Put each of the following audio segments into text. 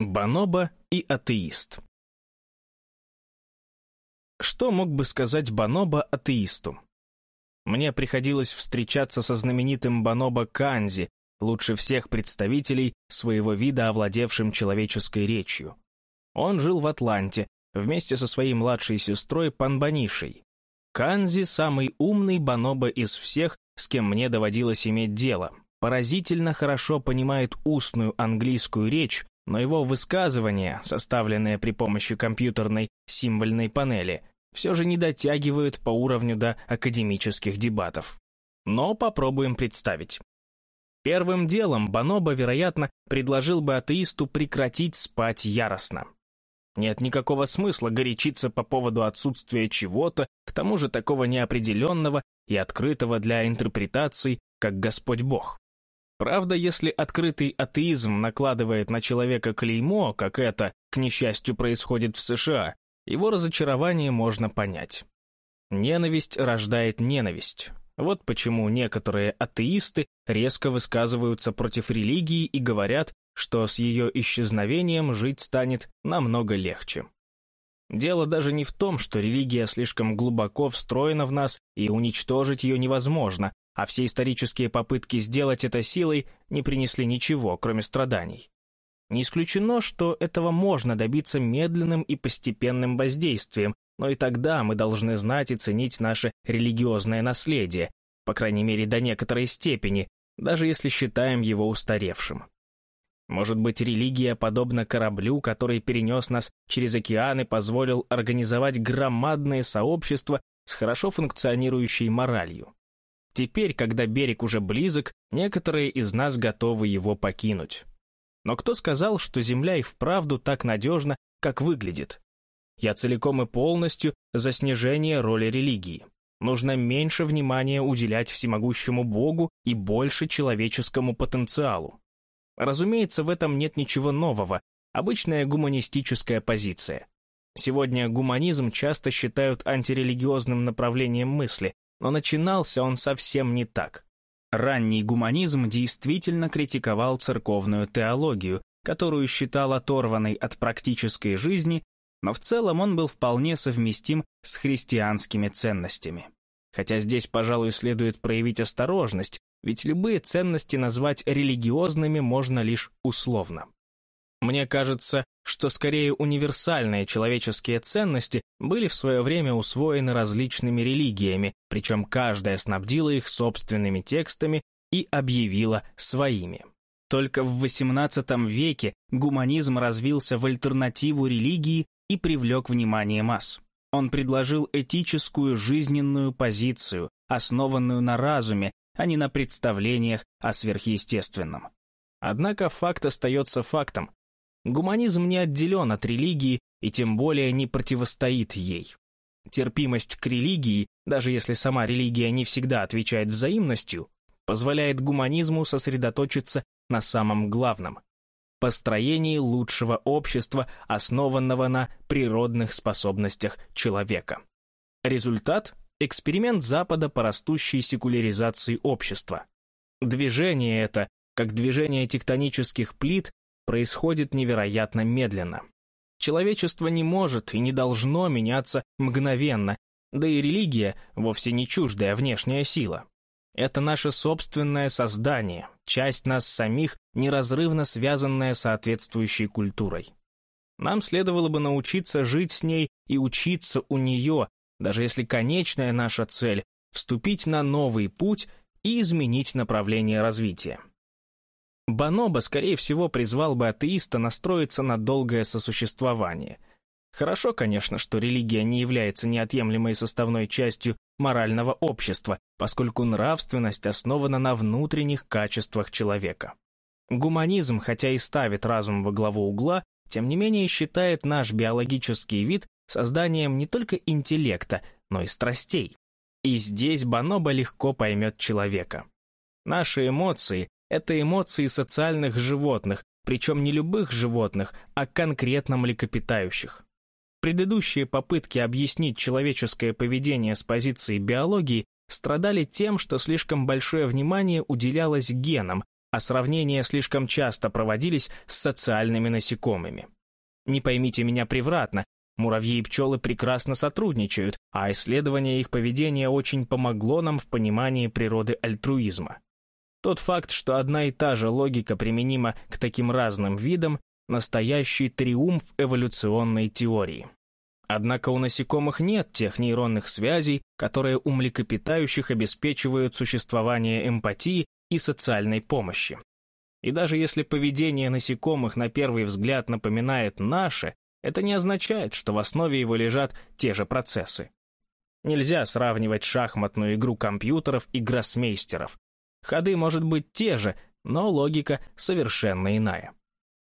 Бонобо и атеист. Что мог бы сказать Бонобо атеисту? Мне приходилось встречаться со знаменитым Бонобо Канзи, лучше всех представителей своего вида, овладевшим человеческой речью. Он жил в Атланте вместе со своей младшей сестрой Панбанишей. Канзи – самый умный Бонобо из всех, с кем мне доводилось иметь дело. Поразительно хорошо понимает устную английскую речь, но его высказывания, составленные при помощи компьютерной символьной панели, все же не дотягивают по уровню до академических дебатов. Но попробуем представить. Первым делом Баноба, вероятно, предложил бы атеисту прекратить спать яростно. Нет никакого смысла горячиться по поводу отсутствия чего-то, к тому же такого неопределенного и открытого для интерпретаций, как Господь Бог. Правда, если открытый атеизм накладывает на человека клеймо, как это, к несчастью, происходит в США, его разочарование можно понять. Ненависть рождает ненависть. Вот почему некоторые атеисты резко высказываются против религии и говорят, что с ее исчезновением жить станет намного легче. Дело даже не в том, что религия слишком глубоко встроена в нас и уничтожить ее невозможно, а все исторические попытки сделать это силой не принесли ничего, кроме страданий. Не исключено, что этого можно добиться медленным и постепенным воздействием, но и тогда мы должны знать и ценить наше религиозное наследие, по крайней мере до некоторой степени, даже если считаем его устаревшим. Может быть, религия подобна кораблю, который перенес нас через океан и позволил организовать громадное сообщество с хорошо функционирующей моралью. Теперь, когда берег уже близок, некоторые из нас готовы его покинуть. Но кто сказал, что Земля и вправду так надежна, как выглядит? Я целиком и полностью за снижение роли религии. Нужно меньше внимания уделять всемогущему Богу и больше человеческому потенциалу. Разумеется, в этом нет ничего нового, обычная гуманистическая позиция. Сегодня гуманизм часто считают антирелигиозным направлением мысли, но начинался он совсем не так. Ранний гуманизм действительно критиковал церковную теологию, которую считал оторванной от практической жизни, но в целом он был вполне совместим с христианскими ценностями. Хотя здесь, пожалуй, следует проявить осторожность, ведь любые ценности назвать религиозными можно лишь условно. Мне кажется, что скорее универсальные человеческие ценности были в свое время усвоены различными религиями, причем каждая снабдила их собственными текстами и объявила своими. Только в XVIII веке гуманизм развился в альтернативу религии и привлек внимание масс. Он предложил этическую жизненную позицию, основанную на разуме, а не на представлениях о сверхъестественном. Однако факт остается фактом. Гуманизм не отделен от религии и тем более не противостоит ей. Терпимость к религии, даже если сама религия не всегда отвечает взаимностью, позволяет гуманизму сосредоточиться на самом главном – построении лучшего общества, основанного на природных способностях человека. Результат – эксперимент Запада по растущей секуляризации общества. Движение это, как движение тектонических плит, происходит невероятно медленно. Человечество не может и не должно меняться мгновенно, да и религия вовсе не чуждая внешняя сила. Это наше собственное создание, часть нас самих, неразрывно связанная соответствующей культурой. Нам следовало бы научиться жить с ней и учиться у нее, даже если конечная наша цель – вступить на новый путь и изменить направление развития. Баноба, скорее всего, призвал бы атеиста настроиться на долгое сосуществование. Хорошо, конечно, что религия не является неотъемлемой составной частью морального общества, поскольку нравственность основана на внутренних качествах человека. Гуманизм, хотя и ставит разум во главу угла, тем не менее считает наш биологический вид созданием не только интеллекта, но и страстей. И здесь Баноба легко поймет человека. Наши эмоции это эмоции социальных животных, причем не любых животных, а конкретно млекопитающих. Предыдущие попытки объяснить человеческое поведение с позиции биологии страдали тем, что слишком большое внимание уделялось генам, а сравнения слишком часто проводились с социальными насекомыми. Не поймите меня превратно, муравьи и пчелы прекрасно сотрудничают, а исследование их поведения очень помогло нам в понимании природы альтруизма. Тот факт, что одна и та же логика применима к таким разным видам, настоящий триумф эволюционной теории. Однако у насекомых нет тех нейронных связей, которые у млекопитающих обеспечивают существование эмпатии и социальной помощи. И даже если поведение насекомых на первый взгляд напоминает наше, это не означает, что в основе его лежат те же процессы. Нельзя сравнивать шахматную игру компьютеров и гроссмейстеров. Ходы, может быть, те же, но логика совершенно иная.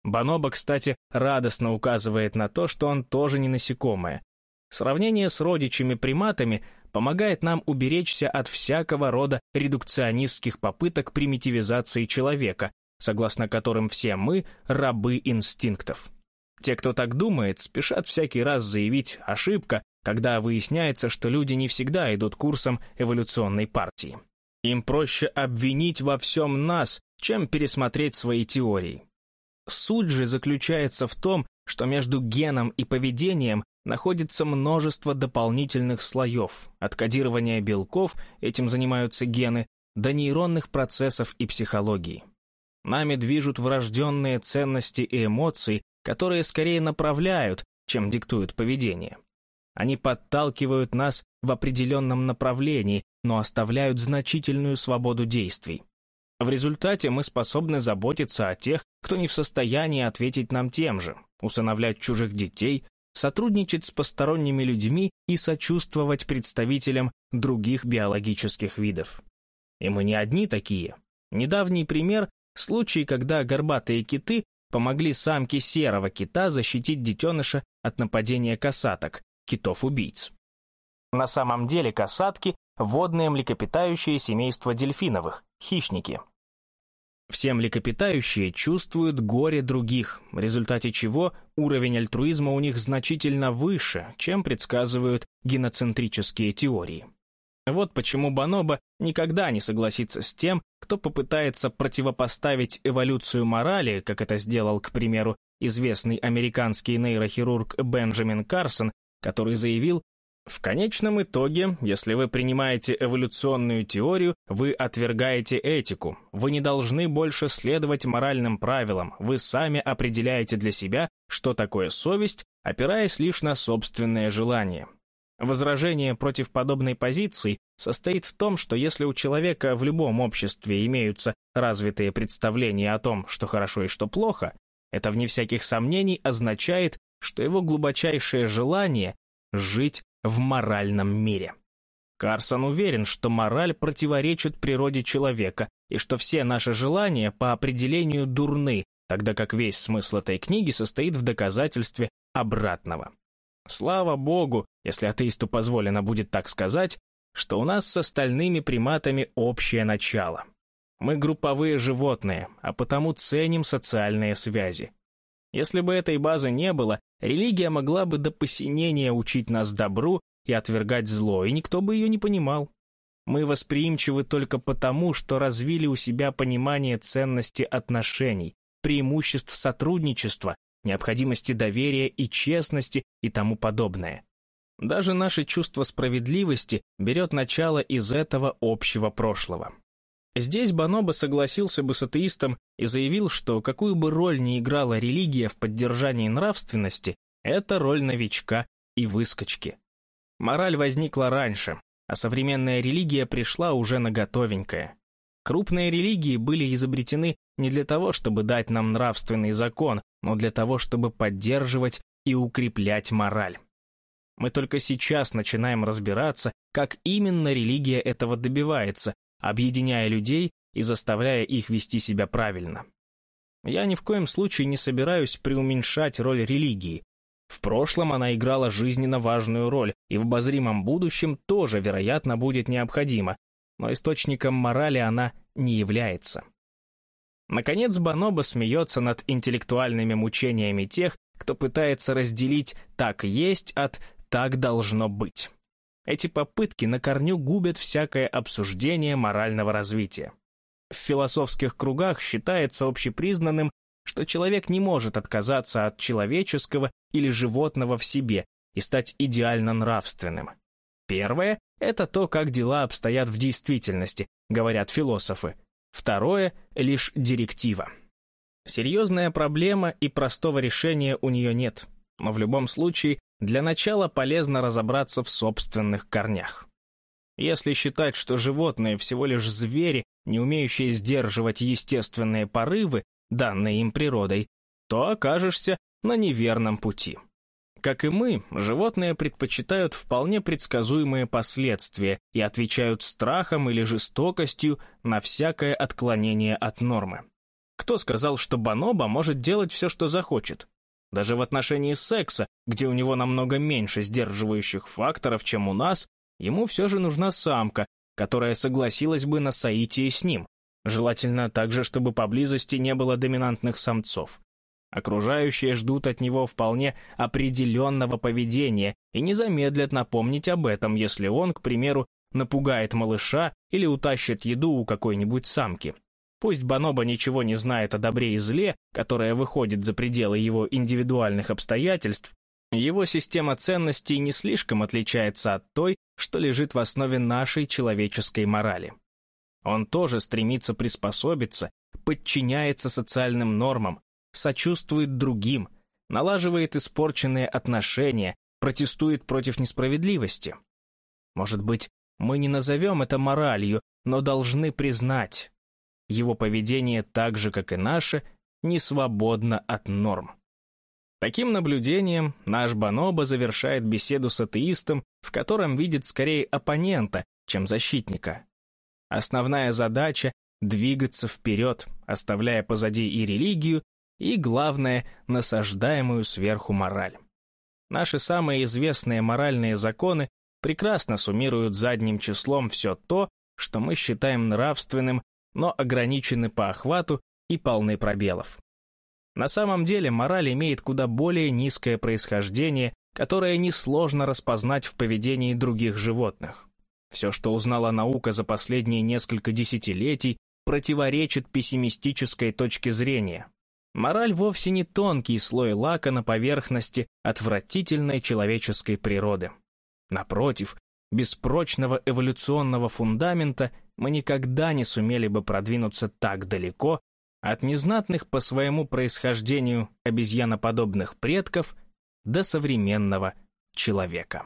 Баноба, кстати, радостно указывает на то, что он тоже не насекомое. Сравнение с родичами-приматами помогает нам уберечься от всякого рода редукционистских попыток примитивизации человека, согласно которым все мы – рабы инстинктов. Те, кто так думает, спешат всякий раз заявить «ошибка», когда выясняется, что люди не всегда идут курсом эволюционной партии. Им проще обвинить во всем нас, чем пересмотреть свои теории. Суть же заключается в том, что между геном и поведением находится множество дополнительных слоев, от кодирования белков, этим занимаются гены, до нейронных процессов и психологии. Нами движут врожденные ценности и эмоции, которые скорее направляют, чем диктуют поведение. Они подталкивают нас в определенном направлении, но оставляют значительную свободу действий. В результате мы способны заботиться о тех, кто не в состоянии ответить нам тем же, усыновлять чужих детей, сотрудничать с посторонними людьми и сочувствовать представителям других биологических видов. И мы не одни такие. Недавний пример – случай, когда горбатые киты помогли самке серого кита защитить детеныша от нападения касаток, китов-убийц. На самом деле касатки – водные млекопитающие семейства дельфиновых, хищники. Все млекопитающие чувствуют горе других, в результате чего уровень альтруизма у них значительно выше, чем предсказывают геноцентрические теории. Вот почему Баноба никогда не согласится с тем, кто попытается противопоставить эволюцию морали, как это сделал, к примеру, известный американский нейрохирург Бенджамин Карсон, который заявил, в конечном итоге, если вы принимаете эволюционную теорию, вы отвергаете этику. Вы не должны больше следовать моральным правилам. Вы сами определяете для себя, что такое совесть, опираясь лишь на собственное желание. Возражение против подобной позиции состоит в том, что если у человека в любом обществе имеются развитые представления о том, что хорошо и что плохо, это вне всяких сомнений означает, что его глубочайшее желание – жить в моральном мире. Карсон уверен, что мораль противоречит природе человека и что все наши желания по определению дурны, тогда как весь смысл этой книги состоит в доказательстве обратного. Слава Богу, если атеисту позволено будет так сказать, что у нас с остальными приматами общее начало. Мы групповые животные, а потому ценим социальные связи. Если бы этой базы не было, религия могла бы до посинения учить нас добру и отвергать зло, и никто бы ее не понимал. Мы восприимчивы только потому, что развили у себя понимание ценности отношений, преимуществ сотрудничества, необходимости доверия и честности и тому подобное. Даже наше чувство справедливости берет начало из этого общего прошлого. Здесь Баноба согласился бы с атеистом и заявил, что какую бы роль ни играла религия в поддержании нравственности, это роль новичка и выскочки. Мораль возникла раньше, а современная религия пришла уже на готовенькое. Крупные религии были изобретены не для того, чтобы дать нам нравственный закон, но для того, чтобы поддерживать и укреплять мораль. Мы только сейчас начинаем разбираться, как именно религия этого добивается, объединяя людей и заставляя их вести себя правильно. Я ни в коем случае не собираюсь преуменьшать роль религии. В прошлом она играла жизненно важную роль, и в обозримом будущем тоже, вероятно, будет необходима, но источником морали она не является. Наконец, Баноба смеется над интеллектуальными мучениями тех, кто пытается разделить «так есть» от «так должно быть». Эти попытки на корню губят всякое обсуждение морального развития. в философских кругах считается общепризнанным, что человек не может отказаться от человеческого или животного в себе и стать идеально нравственным. Первое – это то, как дела обстоят в действительности, говорят философы. Второе – лишь директива. Серьезная проблема и простого решения у нее нет, но в любом случае для начала полезно разобраться в собственных корнях. Если считать, что животные всего лишь звери, не умеющие сдерживать естественные порывы, данные им природой, то окажешься на неверном пути. Как и мы, животные предпочитают вполне предсказуемые последствия и отвечают страхом или жестокостью на всякое отклонение от нормы. Кто сказал, что Баноба может делать все, что захочет? Даже в отношении секса, где у него намного меньше сдерживающих факторов, чем у нас, ему все же нужна самка, которая согласилась бы на соитие с ним. Желательно также, чтобы поблизости не было доминантных самцов. Окружающие ждут от него вполне определенного поведения и не замедлят напомнить об этом, если он, к примеру, напугает малыша или утащит еду у какой-нибудь самки. Пусть Баноба ничего не знает о добре и зле, которое выходит за пределы его индивидуальных обстоятельств, его система ценностей не слишком отличается от той, что лежит в основе нашей человеческой морали. Он тоже стремится приспособиться, подчиняется социальным нормам, сочувствует другим, налаживает испорченные отношения, протестует против несправедливости. Может быть, мы не назовем это моралью, но должны признать, его поведение так же, как и наше, не свободно от норм. Таким наблюдением наш Баноба завершает беседу с атеистом, в котором видит скорее оппонента, чем защитника. Основная задача — двигаться вперед, оставляя позади и религию, и, главное, насаждаемую сверху мораль. Наши самые известные моральные законы прекрасно суммируют задним числом все то, что мы считаем нравственным, но ограничены по охвату и полны пробелов. На самом деле мораль имеет куда более низкое происхождение, которое несложно распознать в поведении других животных. Все, что узнала наука за последние несколько десятилетий, противоречит пессимистической точке зрения, Мораль вовсе не тонкий слой лака на поверхности отвратительной человеческой природы. Напротив, без прочного эволюционного фундамента мы никогда не сумели бы продвинуться так далеко от незнатных по своему происхождению обезьяноподобных предков до современного человека.